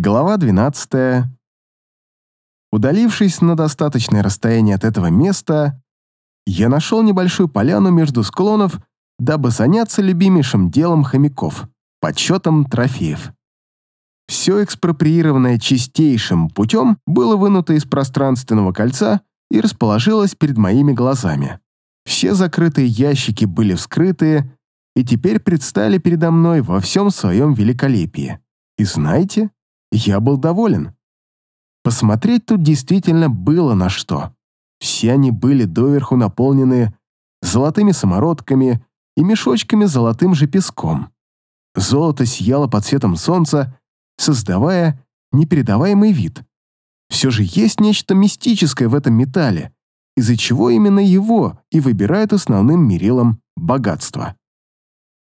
Глава 12. Удалившись на достаточное расстояние от этого места, я нашел небольшую поляну между склонов, дабы заняться любимейшим делом хомяков – подсчетом трофеев. Все экспроприированное чистейшим путем было вынуто из пространственного кольца и расположилось перед моими глазами. Все закрытые ящики были вскрыты и теперь предстали передо мной во всем своем великолепии. И знаете, я был доволен. Посмотреть тут действительно было на что. Все они были доверху наполнены золотыми самородками и мешочками с золотым же песком. Золото сияло под светом солнца, создавая непередаваемый вид. Все же есть нечто мистическое в этом металле, из-за чего именно его и выбирают основным мерилом богатства.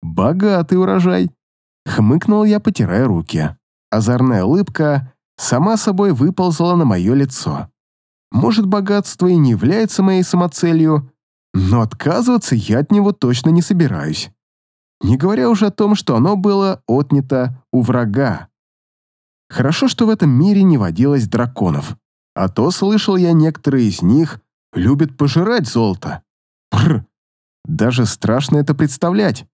«Богатый урожай», — хмыкнул я, потирая руки. Озорная улыбка сама собой выползла на мое лицо. Может, богатство и не является моей самоцелью, но отказываться я от него точно не собираюсь. Не говоря уже о том, что оно было отнято у врага. Хорошо, что в этом мире не водилось драконов, а то, слышал я, некоторые из них любят пожирать золото. Бррр, даже страшно это представлять.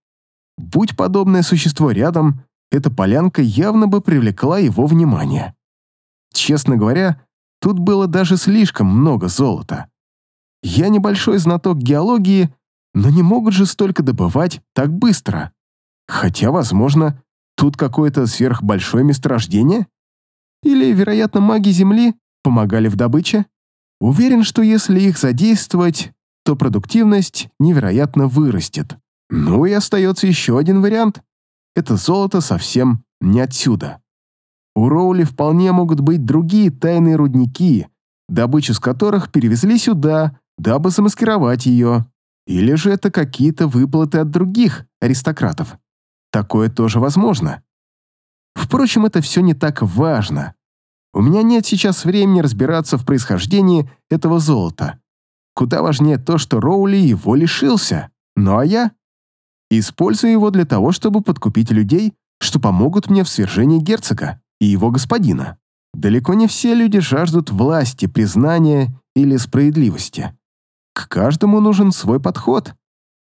Будь подобное существо рядом, эта полянка явно бы привлекла его внимание. Честно говоря, тут было даже слишком много золота. Я небольшой знаток геологии, но не могут же столько добывать так быстро. Хотя, возможно, тут какое-то сверхбольшое месторождение? Или, вероятно, маги Земли помогали в добыче? Уверен, что если их задействовать, то продуктивность невероятно вырастет. Ну и остается еще один вариант это золото совсем не отсюда. У Роули вполне могут быть другие тайные рудники, добычу с которых перевезли сюда, дабы замаскировать ее. Или же это какие-то выплаты от других аристократов. Такое тоже возможно. Впрочем, это все не так важно. У меня нет сейчас времени разбираться в происхождении этого золота. Куда важнее то, что Роули его лишился. Ну а я? Использую его для того, чтобы подкупить людей, что помогут мне в свержении герцога и его господина. Далеко не все люди жаждут власти, признания или справедливости. К каждому нужен свой подход.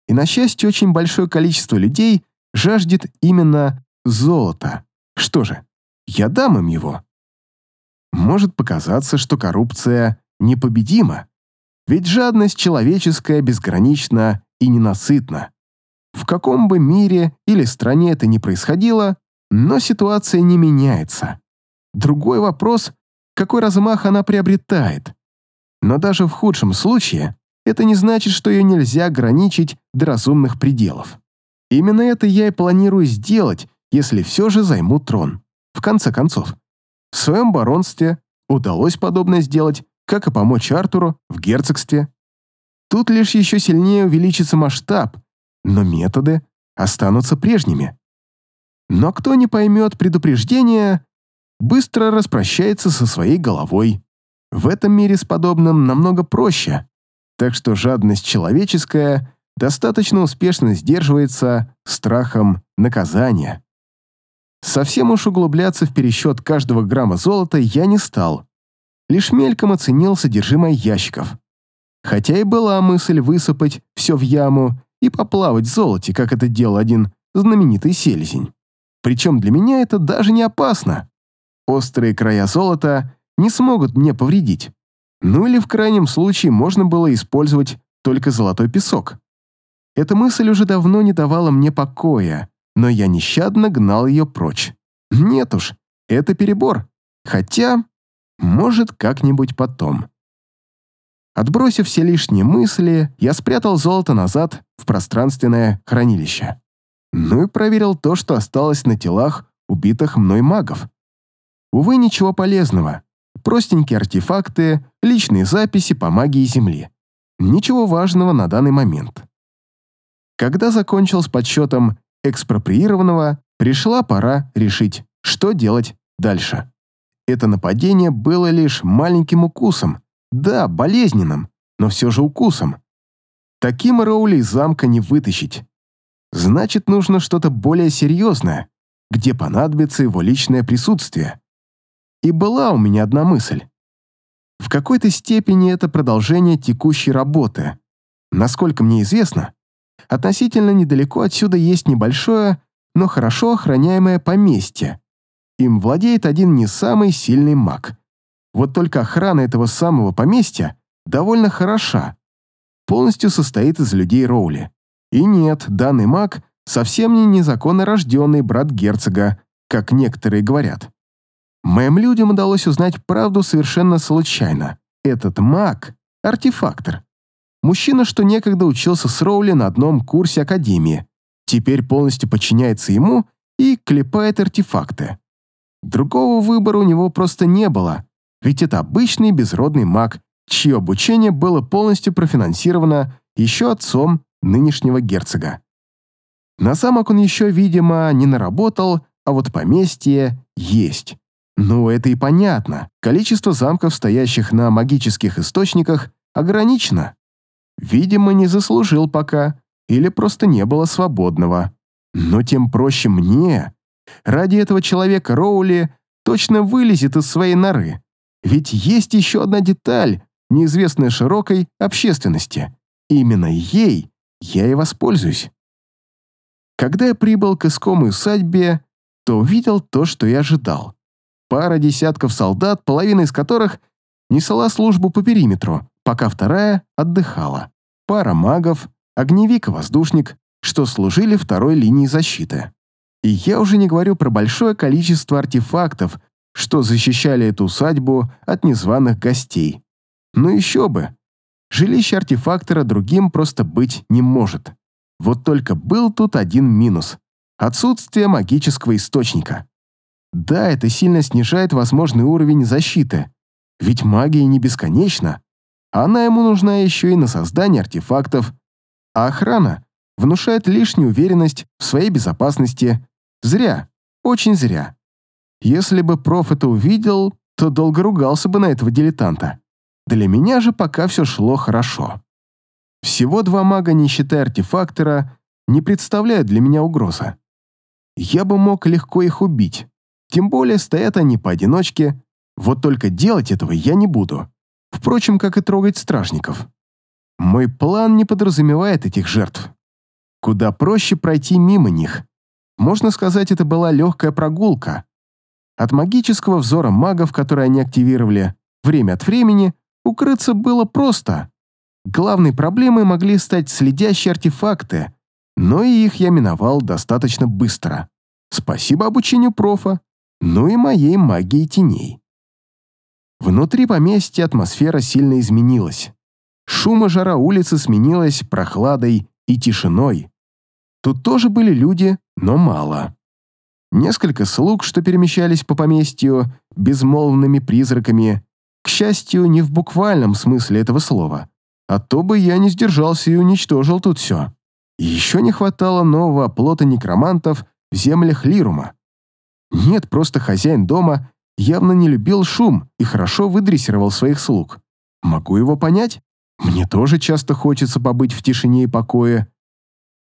И, на счастье, очень большое количество людей жаждет именно золота. Что же, я дам им его. Может показаться, что коррупция непобедима, ведь жадность человеческая безгранична и ненасытна. В каком бы мире или стране это ни происходило, но ситуация не меняется. Другой вопрос, какой размах она приобретает. Но даже в худшем случае это не значит, что ее нельзя ограничить до разумных пределов. Именно это я и планирую сделать, если все же займу трон. В конце концов, в своем баронстве удалось подобное сделать, как и помочь Артуру в герцогстве. Тут лишь еще сильнее увеличится масштаб, но методы останутся прежними. Но кто не поймет предупреждения, быстро распрощается со своей головой. В этом мире с подобным намного проще, так что жадность человеческая достаточно успешно сдерживается страхом наказания. Совсем уж углубляться в пересчет каждого грамма золота я не стал, лишь мельком оценил содержимое ящиков. Хотя и была мысль высыпать все в яму и поплавать в золоте, как это делал один знаменитый селезень. Причем для меня это даже не опасно. Острые края золота не смогут мне повредить. Ну или в крайнем случае можно было использовать только золотой песок. Эта мысль уже давно не давала мне покоя, но я нещадно гнал ее прочь. Нет уж, это перебор. Хотя, может, как-нибудь потом. Отбросив все лишние мысли, я спрятал золото назад в пространственное хранилище. Ну и проверил то, что осталось на телах убитых мной магов. Увы, ничего полезного. Простенькие артефакты, личные записи по магии Земли. Ничего важного на данный момент. Когда закончил с подсчетом экспроприированного, пришла пора решить, что делать дальше. Это нападение было лишь маленьким укусом, да, болезненным, но все же укусом. Таким Роули из замка не вытащить. Значит, нужно что-то более серьезное, где понадобится его личное присутствие. И была у меня одна мысль. В какой-то степени это продолжение текущей работы. Насколько мне известно, относительно недалеко отсюда есть небольшое, но хорошо охраняемое поместье. Им владеет один не самый сильный маг. Вот только охрана этого самого поместья довольно хороша. Полностью состоит из людей Роули. И нет, данный маг совсем не незаконно рожденный брат герцога, как некоторые говорят. Моим людям удалось узнать правду совершенно случайно. Этот маг — артефактор. Мужчина, что некогда учился с Роули на одном курсе Академии, теперь полностью подчиняется ему и клепает артефакты. Другого выбора у него просто не было, ведь это обычный безродный маг, чье обучение было полностью профинансировано еще отцом нынешнего герцога. На замок он еще, видимо, не наработал, а вот поместье есть. Ну, это и понятно. Количество замков, стоящих на магических источниках, ограничено. Видимо, не заслужил пока, или просто не было свободного. Но тем проще мне. Ради этого человека Роули точно вылезет из своей норы. Ведь есть еще одна деталь, неизвестная широкой общественности. Именно ей я и воспользуюсь. Когда я прибыл к искомой усадьбе, то увидел то, что я ожидал пара десятков солдат, половина из которых несла службу по периметру, пока вторая отдыхала. Пара магов, огневик и воздушник, что служили второй линией защиты. И я уже не говорю про большое количество артефактов, что защищали эту усадьбу от незваных гостей. Ну еще бы. Жилище артефактора другим просто быть не может. Вот только был тут один минус – отсутствие магического источника. Да, это сильно снижает возможный уровень защиты, ведь магия не бесконечна. Она ему нужна еще и на создание артефактов, а охрана внушает лишнюю уверенность в своей безопасности. Зря, очень зря. Если бы проф это увидел, то долго ругался бы на этого дилетанта. Для меня же пока все шло хорошо. Всего два мага, не считая артефактора, не представляют для меня угрозы. Я бы мог легко их убить, тем более стоят они поодиночке, вот только делать этого я не буду. Впрочем, как и трогать стражников. Мой план не подразумевает этих жертв. Куда проще пройти мимо них. Можно сказать, это была легкая прогулка. От магического взора магов, которые они активировали, время от времени укрыться было просто. Главной проблемой могли стать следящие артефакты, но и их я миновал достаточно быстро. Спасибо обучению профа ну и моей магии теней. Внутри поместья атмосфера сильно изменилась. Шум и жара улицы сменилась прохладой и тишиной. Тут тоже были люди, но мало. Несколько слуг, что перемещались по поместью безмолвными призраками, к счастью, не в буквальном смысле этого слова, а то бы я не сдержался и уничтожил тут все. Еще не хватало нового оплота некромантов в землях Лирума. Нет, просто хозяин дома явно не любил шум и хорошо выдрессировал своих слуг. Могу его понять. Мне тоже часто хочется побыть в тишине и покое.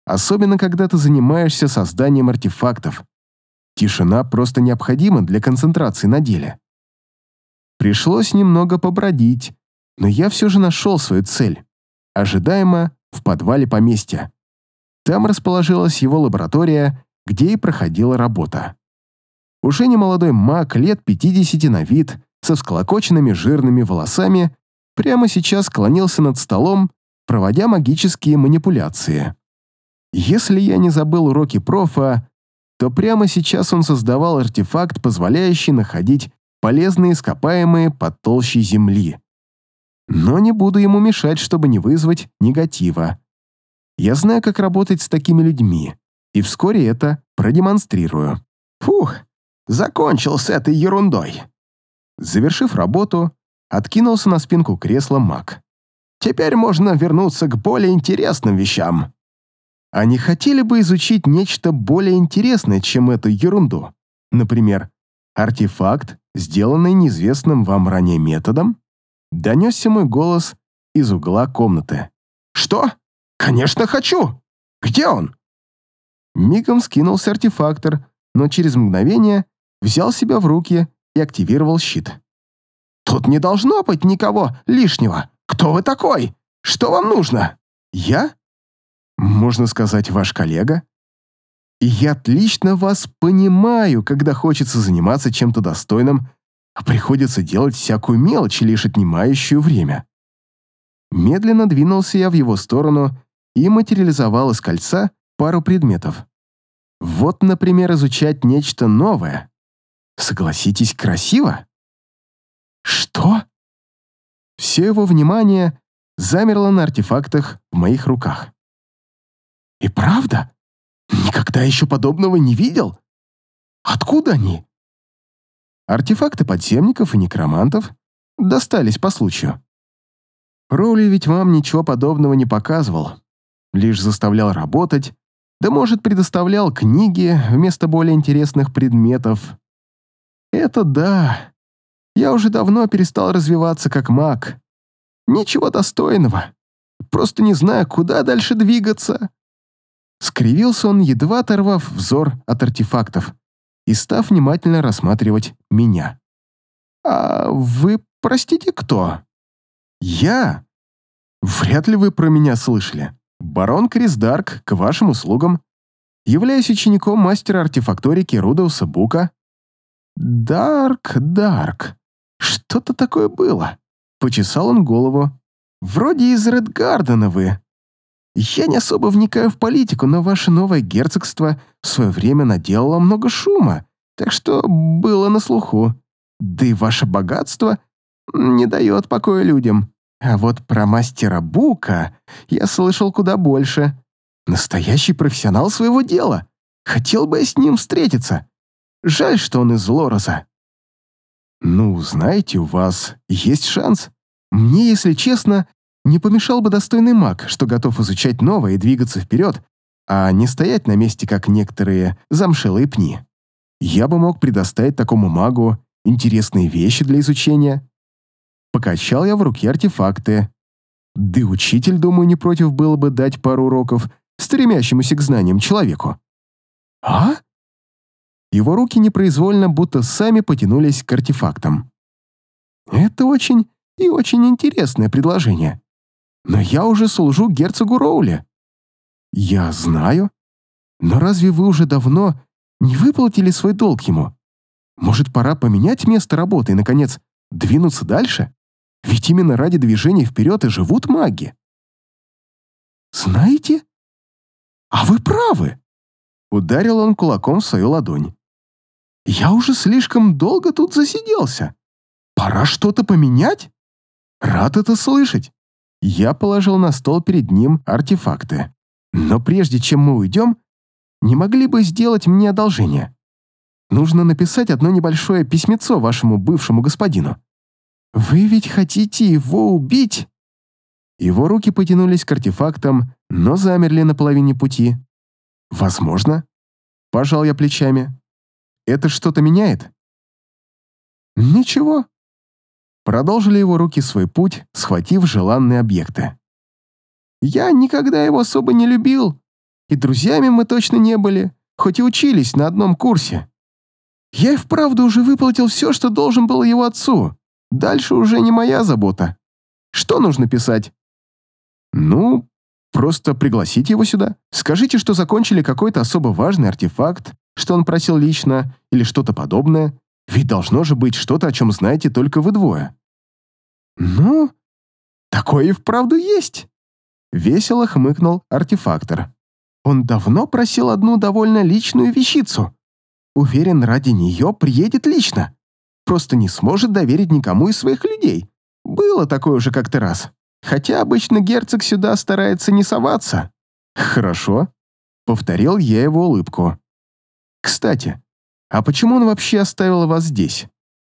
Особенно, когда ты занимаешься созданием артефактов. Тишина просто необходима для концентрации на деле. Пришлось немного побродить, но я все же нашел свою цель. Ожидаемо в подвале поместья. Там расположилась его лаборатория, где и проходила работа. Уже не молодой маг, лет 50 на вид, со всклокоченными жирными волосами, прямо сейчас склонился над столом, проводя магические манипуляции. Если я не забыл уроки профа, то прямо сейчас он создавал артефакт, позволяющий находить полезные ископаемые под толщей земли. Но не буду ему мешать, чтобы не вызвать негатива. Я знаю, как работать с такими людьми, и вскоре это продемонстрирую. Фух, Закончил с этой ерундой. Завершив работу, откинулся на спинку кресла маг. Теперь можно вернуться к более интересным вещам. А не хотели бы изучить нечто более интересное, чем эту ерунду? Например, артефакт, сделанный неизвестным вам ранее методом? Донесся мой голос из угла комнаты. «Что? Конечно, хочу! Где он?» Мигом скинулся артефактор, но через мгновение взял себя в руки и активировал щит. «Тут не должно быть никого лишнего. Кто вы такой? Что вам нужно?» «Я? Можно сказать, ваш коллега?» «И я отлично вас понимаю, когда хочется заниматься чем-то достойным, а приходится делать всякую мелочь, лишь отнимающую время». Медленно двинулся я в его сторону и материализовал из кольца пару предметов. Вот, например, изучать нечто новое. Согласитесь, красиво? Что? Все его внимание замерло на артефактах в моих руках. И правда? Никогда еще подобного не видел? Откуда они? Артефакты подземников и некромантов достались по случаю. Роули ведь вам ничего подобного не показывал, лишь заставлял работать, да, может, предоставлял книги вместо более интересных предметов. Это да. Я уже давно перестал развиваться как маг. Ничего достойного. Просто не знаю, куда дальше двигаться. Скривился он, едва оторвав взор от артефактов и став внимательно рассматривать меня. «А вы, простите, кто?» «Я?» «Вряд ли вы про меня слышали. Барон Крисдарк, к вашим услугам. Являюсь учеником мастера артефакторики Рудауса Бука». «Дарк, Дарк. Что-то такое было». Почесал он голову. «Вроде из Редгардена вы. Я не особо вникаю в политику, но ваше новое герцогство в свое время наделало много шума, так что было на слуху. Да и ваше богатство не дает покоя людям. А вот про мастера Бука я слышал куда больше. Настоящий профессионал своего дела. Хотел бы я с ним встретиться. Жаль, что он из Лороза. Ну, знаете, у вас есть шанс. Мне, если честно, не помешал бы достойный маг, что готов изучать новое и двигаться вперед, а не стоять на месте, как некоторые замшелые пни. Я бы мог предоставить такому магу интересные вещи для изучения, Покачал я в руке артефакты. Да учитель, думаю, не против было бы дать пару уроков стремящемуся к знаниям человеку. А? Его руки непроизвольно будто сами потянулись к артефактам. Это очень и очень интересное предложение. Но я уже служу герцогу Роули. Я знаю. Но разве вы уже давно не выплатили свой долг ему? Может, пора поменять место работы и, наконец, двинуться дальше? Ведь именно ради движения вперед и живут маги. Знаете? А вы правы. Ударил он кулаком в свою ладонь. Я уже слишком долго тут засиделся. Пора что-то поменять? Рад это слышать. Я положил на стол перед ним артефакты. Но прежде чем мы уйдем, не могли бы сделать мне одолжение? Нужно написать одно небольшое письмецо вашему бывшему господину. «Вы ведь хотите его убить?» Его руки потянулись к артефактам, но замерли на половине пути. «Возможно». Пожал я плечами. «Это что-то меняет?» «Ничего». Продолжили его руки свой путь, схватив желанные объекты. «Я никогда его особо не любил, и друзьями мы точно не были, хоть и учились на одном курсе. Я и вправду уже выплатил все, что должен был его отцу. Дальше уже не моя забота. Что нужно писать? Ну, просто пригласите его сюда. Скажите, что закончили какой-то особо важный артефакт, что он просил лично, или что-то подобное. Ведь должно же быть что-то, о чем знаете только вы двое. Ну, такое и вправду есть. Весело хмыкнул артефактор. Он давно просил одну довольно личную вещицу. Уверен, ради нее приедет лично просто не сможет доверить никому из своих людей. Было такое уже как-то раз. Хотя обычно герцог сюда старается не соваться. Хорошо. Повторил я его улыбку. Кстати, а почему он вообще оставил вас здесь?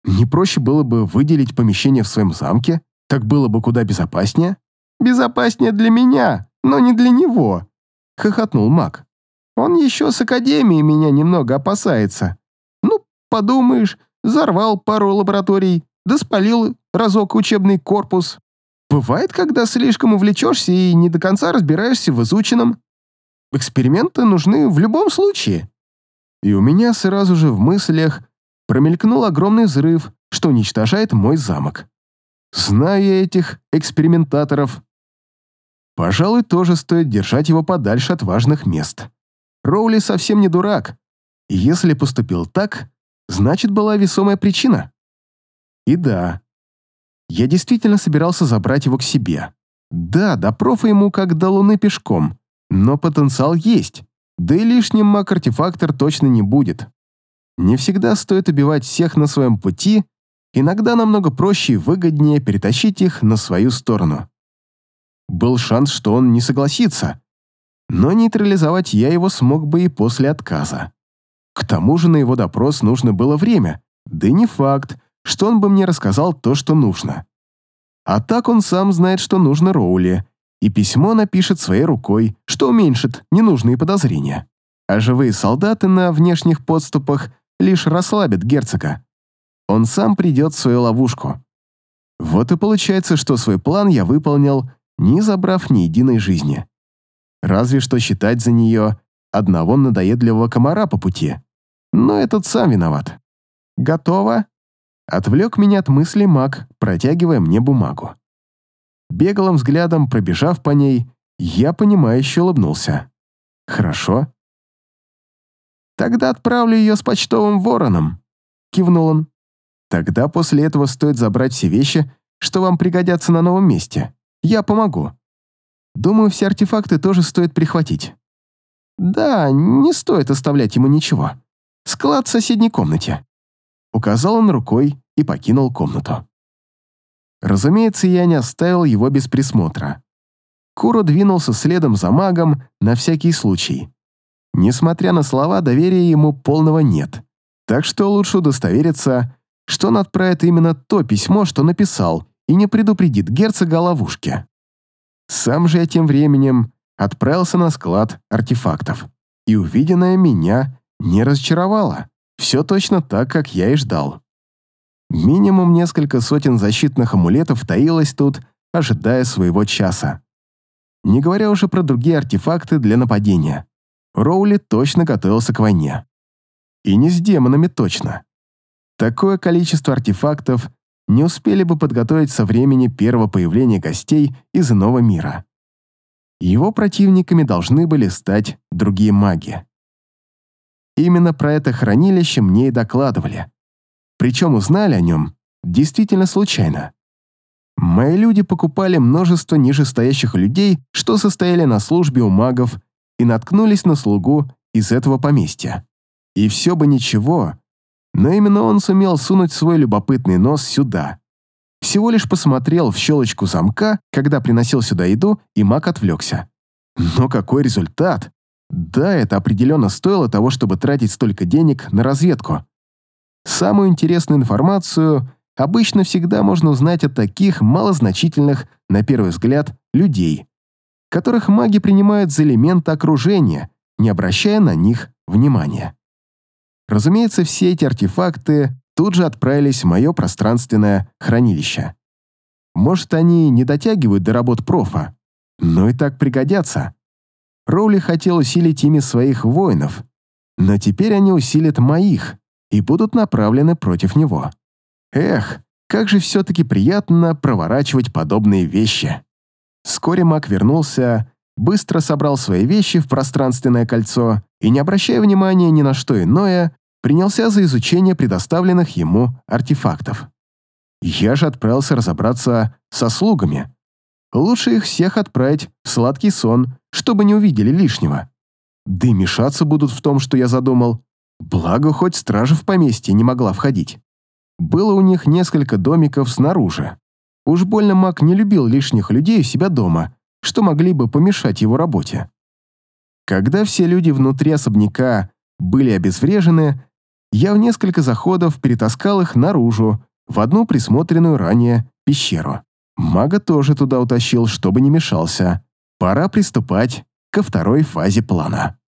Не проще было бы выделить помещение в своем замке? Так было бы куда безопаснее? Безопаснее для меня, но не для него. Хохотнул маг. Он еще с академией меня немного опасается. Ну, подумаешь, Взорвал пару лабораторий, да спалил разок учебный корпус. Бывает, когда слишком увлечешься и не до конца разбираешься в изученном. Эксперименты нужны в любом случае. И у меня сразу же в мыслях промелькнул огромный взрыв, что уничтожает мой замок. Знаю я этих экспериментаторов. Пожалуй, тоже стоит держать его подальше от важных мест. Роули совсем не дурак. Если поступил так, значит, была весомая причина. И да, я действительно собирался забрать его к себе. Да, до профа ему как до луны пешком, но потенциал есть, да и лишним маг-артефактор точно не будет. Не всегда стоит убивать всех на своем пути, иногда намного проще и выгоднее перетащить их на свою сторону. Был шанс, что он не согласится, но нейтрализовать я его смог бы и после отказа. К тому же на его допрос нужно было время, да и не факт, что он бы мне рассказал то, что нужно. А так он сам знает, что нужно Роули, и письмо напишет своей рукой, что уменьшит ненужные подозрения. А живые солдаты на внешних подступах лишь расслабят герцога. Он сам придет в свою ловушку. Вот и получается, что свой план я выполнил, не забрав ни единой жизни. Разве что считать за нее одного надоедливого комара по пути. Но этот сам виноват. «Готово?» Отвлек меня от мысли маг, протягивая мне бумагу. Беглым взглядом пробежав по ней, я понимающе улыбнулся. «Хорошо». «Тогда отправлю ее с почтовым вороном», — кивнул он. «Тогда после этого стоит забрать все вещи, что вам пригодятся на новом месте. Я помогу. Думаю, все артефакты тоже стоит прихватить». «Да, не стоит оставлять ему ничего. Склад в соседней комнате». Указал он рукой и покинул комнату. Разумеется, я не оставил его без присмотра. Куро двинулся следом за магом на всякий случай. Несмотря на слова, доверия ему полного нет. Так что лучше удостовериться, что он отправит именно то письмо, что написал, и не предупредит герцога о ловушке. Сам же я тем временем отправился на склад артефактов, и увиденное меня не разочаровало. Все точно так, как я и ждал. Минимум несколько сотен защитных амулетов таилось тут, ожидая своего часа. Не говоря уже про другие артефакты для нападения. Роули точно готовился к войне. И не с демонами точно. Такое количество артефактов не успели бы подготовить со времени первого появления гостей из иного мира. Его противниками должны были стать другие маги. Именно про это хранилище мне и докладывали. Причем узнали о нем действительно случайно. Мои люди покупали множество нижестоящих людей, что состояли на службе у магов, и наткнулись на слугу из этого поместья. И все бы ничего, но именно он сумел сунуть свой любопытный нос сюда. Всего лишь посмотрел в щелочку замка, когда приносил сюда еду, и маг отвлекся. Но какой результат! Да, это определенно стоило того, чтобы тратить столько денег на разведку. Самую интересную информацию обычно всегда можно узнать от таких малозначительных, на первый взгляд, людей, которых маги принимают за элементы окружения, не обращая на них внимания. Разумеется, все эти артефакты тут же отправились в мое пространственное хранилище. Может, они не дотягивают до работ профа, но и так пригодятся. Роули хотел усилить ими своих воинов, но теперь они усилят моих и будут направлены против него. Эх, как же все-таки приятно проворачивать подобные вещи. Вскоре маг вернулся, быстро собрал свои вещи в пространственное кольцо и, не обращая внимания ни на что иное, принялся за изучение предоставленных ему артефактов. Я же отправился разобраться со слугами. Лучше их всех отправить в сладкий сон, чтобы не увидели лишнего. Да и мешаться будут в том, что я задумал. Благо, хоть стража в поместье не могла входить. Было у них несколько домиков снаружи. Уж больно маг не любил лишних людей у себя дома, что могли бы помешать его работе. Когда все люди внутри особняка были обезврежены, я в несколько заходов перетаскал их наружу, в одну присмотренную ранее пещеру. Мага тоже туда утащил, чтобы не мешался. Пора приступать ко второй фазе плана.